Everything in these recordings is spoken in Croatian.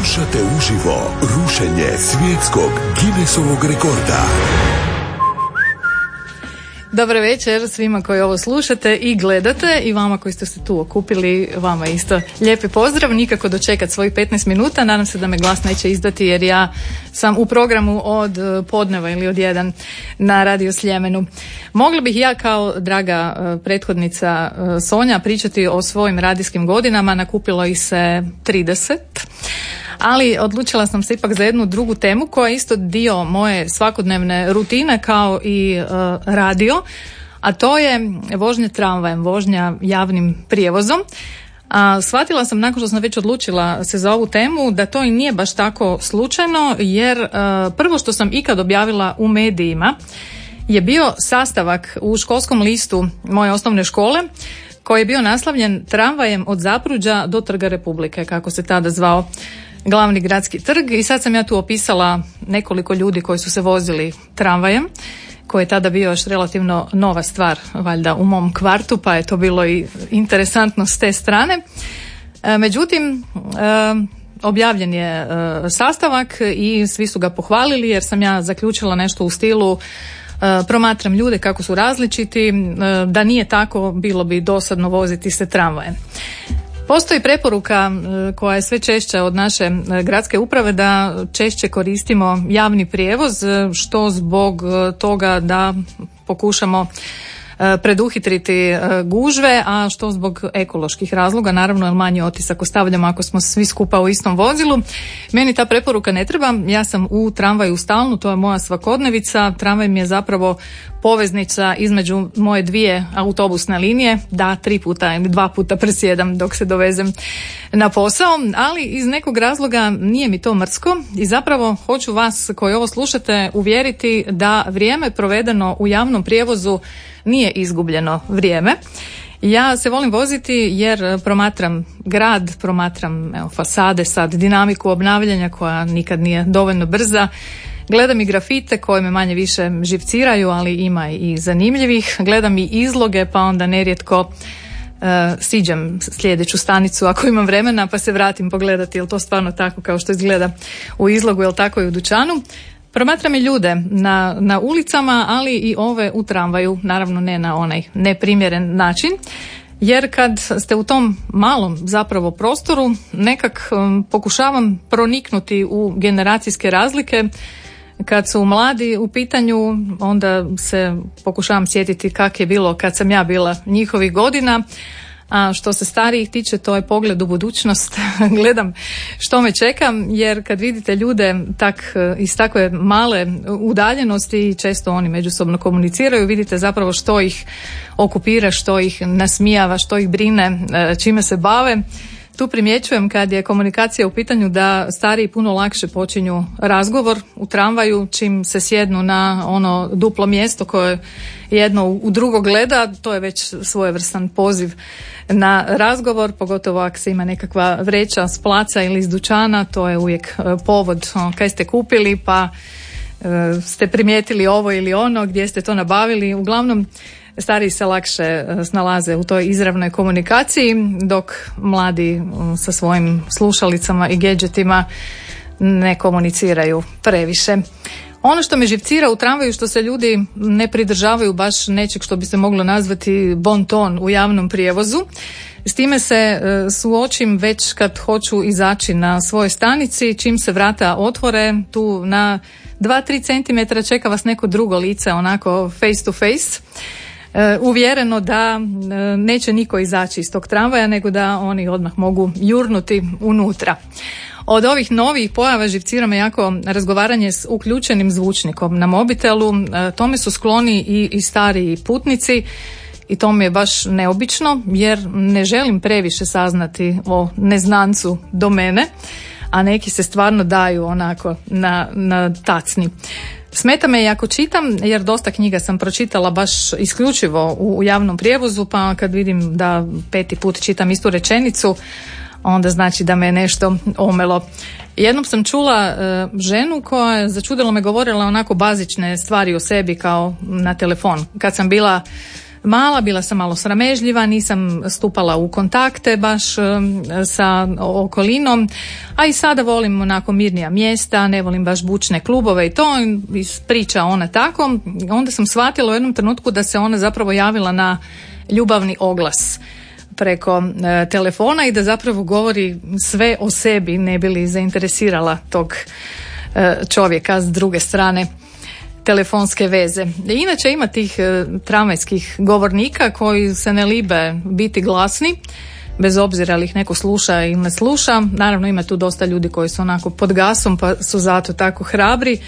Slušate uživo rušenje svjetskog Guinnessovog rekorda. Dobar večer svima koji ovo slušate i gledate i vama koji ste se tu okupili, vama isto lijepi pozdrav, nikako dočekat svojih 15 minuta, nadam se da me glas neće izdati jer ja sam u programu od podneva ili od jedan na Radio Sljemenu. Mogla bih ja kao draga e, prethodnica e, Sonja pričati o svojim radijskim godinama, nakupilo ih se 30 ali odlučila sam se ipak za jednu drugu temu koja je isto dio moje svakodnevne rutine kao i e, radio, a to je vožnja tramvajem, vožnja javnim prijevozom. A shvatila sam nakon što sam već odlučila se za ovu temu da to i nije baš tako slučajno jer e, prvo što sam ikad objavila u medijima je bio sastavak u školskom listu moje osnovne škole koji je bio naslavljen tramvajem od Zapruđa do Trga Republike, kako se tada zvao glavni gradski trg i sad sam ja tu opisala nekoliko ljudi koji su se vozili tramvajem koji je tada bio još relativno nova stvar valjda u mom kvartu pa je to bilo i interesantno s te strane. E, međutim, e, objavljen je e, sastavak i svi su ga pohvalili jer sam ja zaključila nešto u stilu promatram ljude kako su različiti, da nije tako bilo bi dosadno voziti se tramvajem. Postoji preporuka e, koja je sve češća od naše e, gradske uprave da češće koristimo javni prijevoz e, što zbog toga da pokušamo preduhitriti gužve, a što zbog ekoloških razloga, naravno jer manji otisak ostavljamo ako smo svi skupa u istom vozilu. Meni ta preporuka ne treba, ja sam u tramvaju stalnu, to je moja svakodnevica, tramvaj mi je zapravo poveznica između moje dvije autobusne linije, da tri puta ili dva puta presjedam dok se dovezem na posao, ali iz nekog razloga nije mi to mrsko i zapravo hoću vas koji ovo slušate uvjeriti da vrijeme provedeno u javnom prijevozu nije izgubljeno vrijeme. Ja se volim voziti jer promatram grad, promatram evo, fasade sad, dinamiku obnavljanja koja nikad nije dovoljno brza. Gledam i grafite koje me manje više živciraju, ali ima i zanimljivih. Gledam i izloge, pa onda nerijetko uh, siđem sljedeću stanicu ako imam vremena, pa se vratim pogledati je to stvarno tako kao što izgleda u izlogu, je li tako i u dućanu. Promatram i ljude na, na ulicama, ali i ove u tramvaju, naravno ne na onaj neprimjeren način. Jer kad ste u tom malom zapravo prostoru, nekak um, pokušavam proniknuti u generacijske razlike. Kad su mladi u pitanju, onda se pokušavam sjetiti kak je bilo kad sam ja bila njihovih godina, a što se starijih tiče, to je pogled u budućnost. Gledam što me čekam, jer kad vidite ljude tak, iz takve male udaljenosti, često oni međusobno komuniciraju, vidite zapravo što ih okupira, što ih nasmijava, što ih brine, e, čime se bave tu primjećujem kad je komunikacija u pitanju da stariji puno lakše počinju razgovor u tramvaju čim se sjednu na ono duplo mjesto koje jedno u drugo gleda, to je već svojevrstan poziv na razgovor, pogotovo ako se ima nekakva vreća s placa ili iz dućana, to je uvijek e, povod ono, kaj ste kupili pa e, ste primijetili ovo ili ono, gdje ste to nabavili. Uglavnom, stariji se lakše e, snalaze u toj izravnoj komunikaciji, dok mladi sa svojim slušalicama i gadgetima ne komuniciraju previše. Ono što me živcira u tramvaju što se ljudi ne pridržavaju baš nečeg što bi se moglo nazvati bon ton u javnom prijevozu. S time se e, suočim već kad hoću izaći na svojoj stanici, čim se vrata otvore, tu na 2-3 cm čeka vas neko drugo lice, onako face to face. E, uvjereno da e, neće niko izaći iz tog tramvaja nego da oni odmah mogu jurnuti unutra. Od ovih novih pojava živcira me jako razgovaranje s uključenim zvučnikom na mobitelu. E, tome su skloni i, i stariji putnici i to mi je baš neobično jer ne želim previše saznati o neznancu do mene, a neki se stvarno daju onako na, na tacni. Smeta me i ako čitam, jer dosta knjiga sam pročitala baš isključivo u javnom prijevozu, pa kad vidim da peti put čitam istu rečenicu, onda znači da me nešto omelo. Jednom sam čula e, ženu koja je začudilo me govorila onako bazične stvari o sebi kao na telefon. Kad sam bila mala, bila sam malo sramežljiva, nisam stupala u kontakte baš sa okolinom, a i sada volim onako mirnija mjesta, ne volim baš bučne klubove i to, priča ona tako. Onda sam shvatila u jednom trenutku da se ona zapravo javila na ljubavni oglas preko e, telefona i da zapravo govori sve o sebi ne bi li zainteresirala tog e, čovjeka s druge strane telefonske veze. Inače ima tih e, tramvajskih govornika koji se ne libe biti glasni, bez obzira li ih neko sluša ili ne sluša. Naravno ima tu dosta ljudi koji su onako pod gasom pa su zato tako hrabri.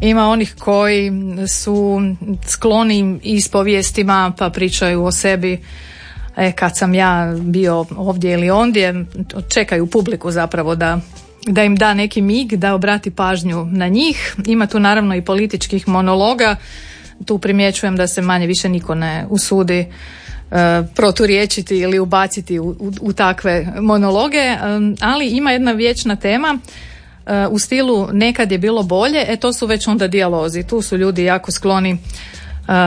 Ima onih koji su skloni ispovijestima pa pričaju o sebi e, kad sam ja bio ovdje ili ondje, čekaju publiku zapravo da da im da neki mig, da obrati pažnju na njih. Ima tu naravno i političkih monologa. Tu primjećujem da se manje više niko ne usudi e, proturiječiti ili ubaciti u, u, takve monologe, e, ali ima jedna vječna tema e, u stilu nekad je bilo bolje, e to su već onda dijalozi. Tu su ljudi jako skloni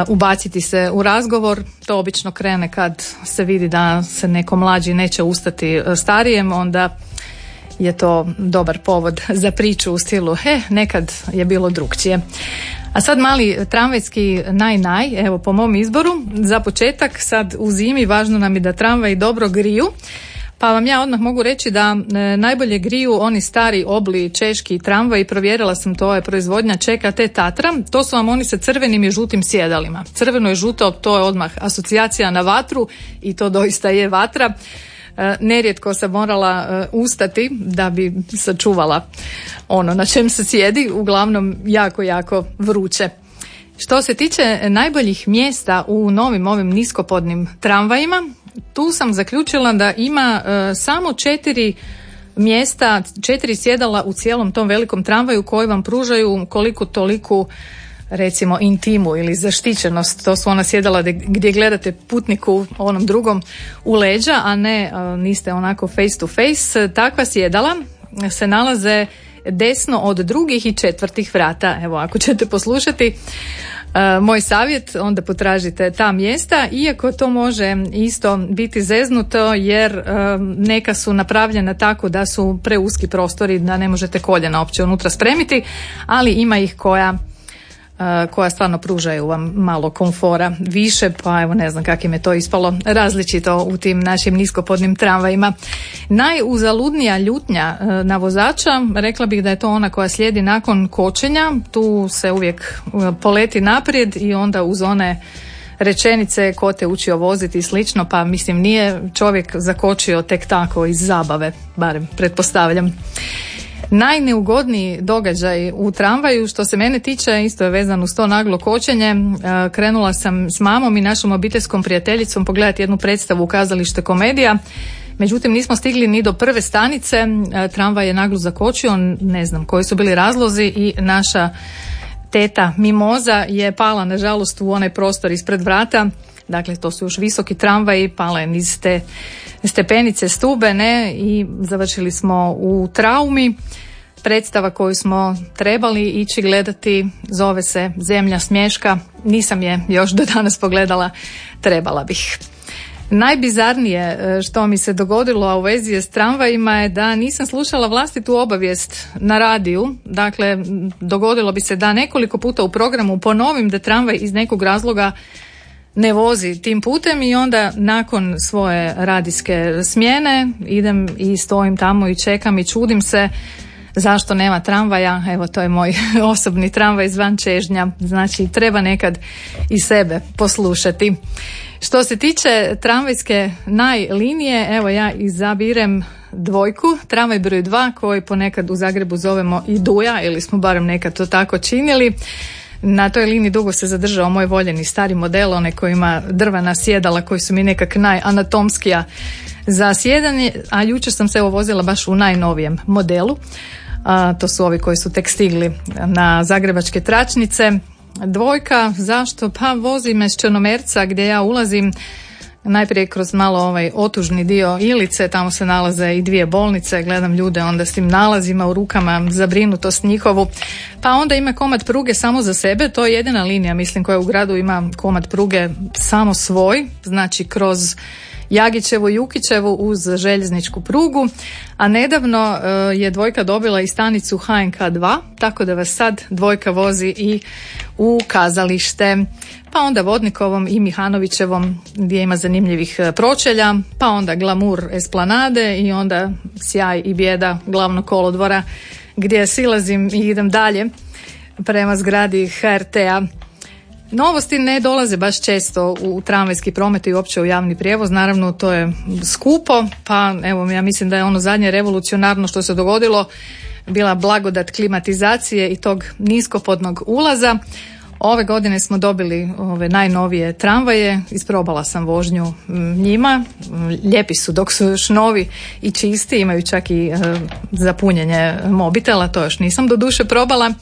ubaciti se u razgovor. To obično krene kad se vidi da se neko mlađi neće ustati starijem, onda je to dobar povod za priču u stilu he, nekad je bilo drukčije. A sad mali tramvajski naj-naj, evo po mom izboru, za početak sad u zimi važno nam je da tramvaj dobro griju, pa vam ja odmah mogu reći da e, najbolje griju oni stari obli češki tramvaj, provjerila sam to je proizvodnja Čeka te Tatra, to su vam oni sa crvenim i žutim sjedalima. Crveno i žuto, to je odmah asocijacija na vatru i to doista je vatra. E, nerijetko sam morala e, ustati da bi sačuvala ono na čem se sjedi, uglavnom jako, jako vruće. Što se tiče najboljih mjesta u novim ovim niskopodnim tramvajima, tu sam zaključila da ima e, samo četiri mjesta, četiri sjedala u cijelom tom velikom tramvaju koji vam pružaju koliko toliku recimo intimu ili zaštićenost, to su ona sjedala gdje gledate putniku onom drugom u leđa, a ne niste onako face to face. Takva sjedala se nalaze desno od drugih i četvrtih vrata. Evo, ako ćete poslušati moj savjet, onda potražite ta mjesta, iako to može isto biti zeznuto jer neka su napravljena tako da su preuski prostori da ne možete koljena uopće unutra spremiti, ali ima ih koja koja stvarno pružaju vam malo komfora više, pa evo ne znam kakim je to ispalo različito u tim našim niskopodnim tramvajima. Najuzaludnija ljutnja na vozača, rekla bih da je to ona koja slijedi nakon kočenja, tu se uvijek poleti naprijed i onda uz one rečenice ko te učio voziti i slično, pa mislim nije čovjek zakočio tek tako iz zabave, barem pretpostavljam. Najneugodniji događaj u tramvaju što se mene tiče isto je vezan uz to naglo kočenje. E, krenula sam s mamom i našom obiteljskom prijateljicom pogledati jednu predstavu u kazalište komedija. Međutim, nismo stigli ni do prve stanice. E, tramvaj je naglo zakočio, ne znam koji su bili razlozi i naša teta Mimoza je pala nažalost u onaj prostor ispred vrata. Dakle, to su još visoki tramvaji, pala je niz te stepenice stubene i završili smo u traumi. Predstava koju smo trebali ići gledati zove se Zemlja smješka. Nisam je još do danas pogledala, trebala bih. Najbizarnije e, što mi se dogodilo a u vezi s tramvajima je da nisam slušala vlastitu obavijest na radiju. Dakle, dogodilo bi se da nekoliko puta u programu ponovim da tramvaj iz nekog razloga ne vozi tim putem i onda nakon svoje radijske smjene idem i stojim tamo i čekam i čudim se zašto nema tramvaja, evo to je moj osobni tramvaj zvan Čežnja, znači treba nekad i sebe poslušati. Što se tiče tramvajske najlinije, evo ja izabirem dvojku, tramvaj broj dva koji ponekad u Zagrebu zovemo i Duja ili smo barem nekad to tako činili. Na toj liniji dugo se zadržao moj voljeni stari model, onaj koji ima drvena sjedala koji su mi nekak najanatomskija za sjedanje, a jučer sam se evo vozila baš u najnovijem modelu. A, to su ovi koji su tek stigli na zagrebačke tračnice. Dvojka, zašto? Pa vozi me s Črnomerca gdje ja ulazim najprije kroz malo ovaj otužni dio Ilice, tamo se nalaze i dvije bolnice, gledam ljude onda s tim nalazima u rukama, zabrinutost njihovu. Pa onda ima komad pruge samo za sebe, to je jedina linija, mislim, koja u gradu ima komad pruge samo svoj, znači kroz Jagićevu i Jukićevu uz željezničku prugu, a nedavno e, je dvojka dobila i stanicu HNK 2, tako da vas sad dvojka vozi i u kazalište. Pa onda Vodnikovom i Mihanovićevom gdje ima zanimljivih e, pročelja, pa onda Glamur Esplanade i onda Sjaj i Bijeda glavnog kolodvora gdje silazim i idem dalje prema zgradi HRT-a Novosti ne dolaze baš često u tramvajski promet i uopće u javni prijevoz, naravno to je skupo, pa evo ja mislim da je ono zadnje revolucionarno što se dogodilo bila blagodat klimatizacije i tog niskopodnog ulaza. Ove godine smo dobili ove najnovije tramvaje, isprobala sam vožnju njima, lijepi su dok su još novi i čisti, imaju čak i e, mobitela, to još nisam do duše probala.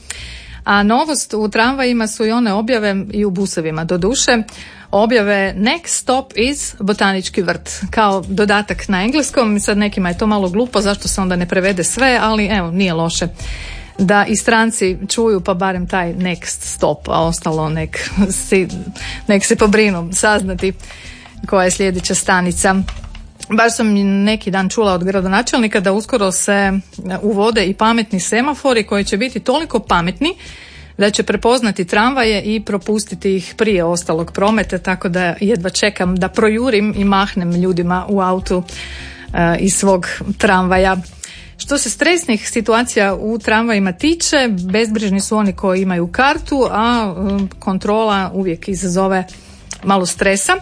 A novost u tramvajima su i one objave i u busevima do duše. Objave next stop is botanički vrt kao dodatak na engleskom. Sad nekima je to malo glupo zašto se onda ne prevede sve, ali evo nije loše da i stranci čuju pa barem taj next stop, a ostalo nek, si, nek se pobrinu saznati koja je sljedeća stanica. Baš sam neki dan čula od gradonačelnika da uskoro se uvode i pametni semafori koji će biti toliko pametni da će prepoznati tramvaje i propustiti ih prije ostalog prometa, tako da jedva čekam da projurim i mahnem ljudima u autu e, iz svog tramvaja. Što se stresnih situacija u tramvajima tiče, bezbrižni su oni koji imaju kartu, a e, kontrola uvijek izazove malo stresa.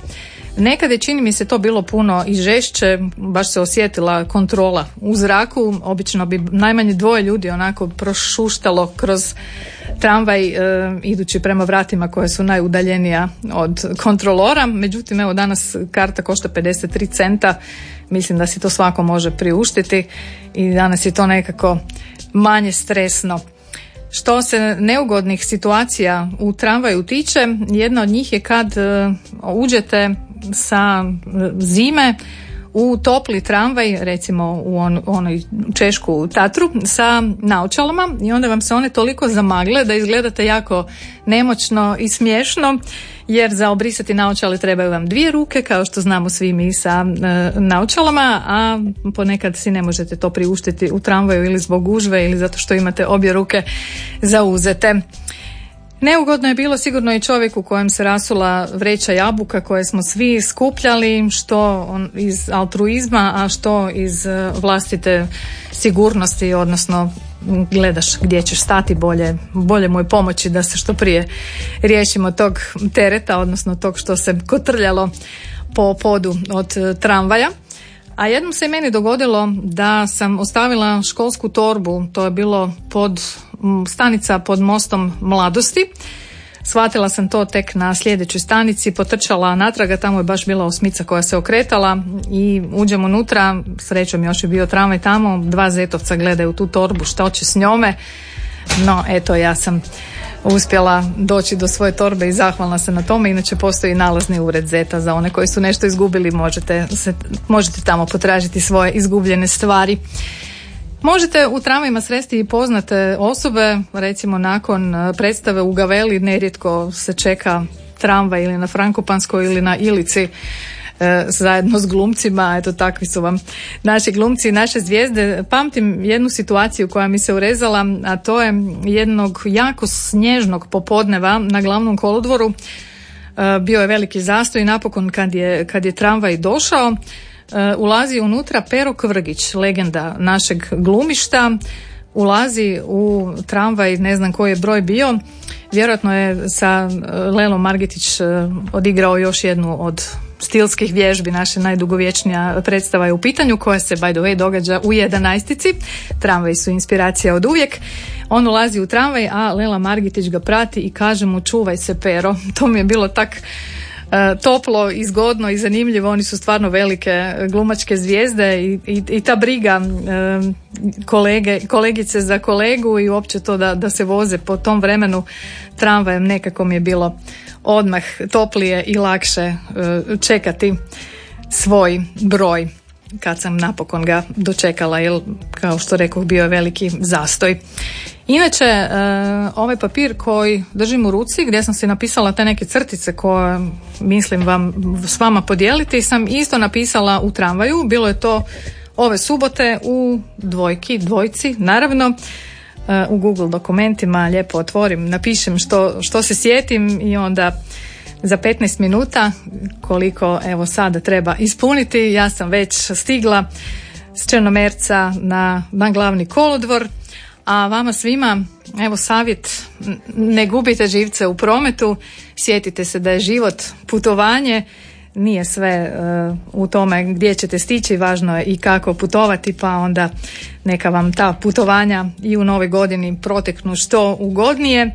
Nekad je čini mi se to bilo puno i žešće, baš se osjetila kontrola u zraku, obično bi najmanje dvoje ljudi onako prošuštalo kroz tramvaj e, idući prema vratima koja su najudaljenija od kontrolora, međutim evo danas karta košta 53 centa, mislim da si to svako može priuštiti i danas je to nekako manje stresno. Što se neugodnih situacija u tramvaju tiče, jedna od njih je kad e, uđete sa zime u topli tramvaj, recimo u on, onoj Češku Tatru, sa naočalama i onda vam se one toliko zamagle da izgledate jako nemoćno i smiješno jer za obrisati naočale trebaju vam dvije ruke kao što znamo svi mi sa e, naočalama a ponekad si ne možete to priuštiti u tramvaju ili zbog gužve ili zato što imate obje ruke zauzete. Neugodno je bilo sigurno i čovjek u kojem se rasula vreća jabuka koje smo svi skupljali, što iz altruizma, a što iz e, vlastite sigurnosti, odnosno gledaš gdje ćeš stati bolje, bolje mu je pomoći da se što prije riješimo tog tereta, odnosno tog što se kotrljalo po podu od e, tramvaja. A jednom se meni dogodilo da sam ostavila školsku torbu, to je bilo pod stanica pod mostom mladosti. Shvatila sam to tek na sljedećoj stanici, potrčala natraga, tamo je baš bila osmica koja se okretala i uđem unutra, srećom još je bio tramvaj tamo, dva zetovca gledaju tu torbu, što će s njome. No, eto, ja sam uspjela doći do svoje torbe i zahvalna sam na tome. Inače postoji nalazni ured Zeta za one koji su nešto izgubili. Možete, se, možete tamo potražiti svoje izgubljene stvari. Možete u tramvajima sresti i poznate osobe, recimo nakon e, predstave u Gaveli nerijetko se čeka tramvaj ili na Frankopanskoj ili na Ilici e, zajedno s glumcima, eto takvi su vam naši glumci i naše zvijezde. Pamtim jednu situaciju koja mi se urezala, a to je jednog jako snježnog popodneva na glavnom kolodvoru. E, bio je veliki zastoj napokon kad je, kad je tramvaj došao, ulazi unutra Pero Kvrgić, legenda našeg glumišta, ulazi u tramvaj, ne znam koji je broj bio, vjerojatno je sa e, Lelom Margetić e, odigrao još jednu od stilskih vježbi, naša najdugovječnija predstava je u pitanju koja se by the way događa u jedanaestici. Tramvaj su inspiracija od uvijek. On ulazi u tramvaj, a Lela Margitić ga prati i kaže mu čuvaj se pero. To mi je bilo tak E, toplo i zgodno i zanimljivo. Oni su stvarno velike glumačke zvijezde i, i, i ta briga e, kolege, kolegice za kolegu i uopće to da, da se voze po tom vremenu tramvajem nekako mi je bilo odmah toplije i lakše e, čekati svoj broj kad sam napokon ga dočekala jer kao što rekoh bio je veliki zastoj. Inače, e, ovaj papir koji držim u ruci gdje sam si napisala te neke crtice koje mislim vam s vama podijeliti sam isto napisala u tramvaju, bilo je to ove subote u dvojki, dvojci, naravno e, u Google dokumentima lijepo otvorim, napišem što, što se sjetim i onda za 15 minuta koliko evo sada treba ispuniti. Ja sam već stigla s Črnomerca na, na glavni kolodvor, a vama svima evo savjet ne gubite živce u prometu, sjetite se da je život putovanje, nije sve uh, u tome gdje ćete stići, važno je i kako putovati, pa onda neka vam ta putovanja i u novoj godini proteknu što ugodnije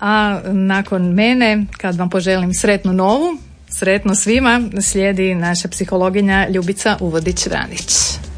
a nakon mene, kad vam poželim sretnu novu, sretno svima, slijedi naša psihologinja Ljubica Uvodić-Ranić.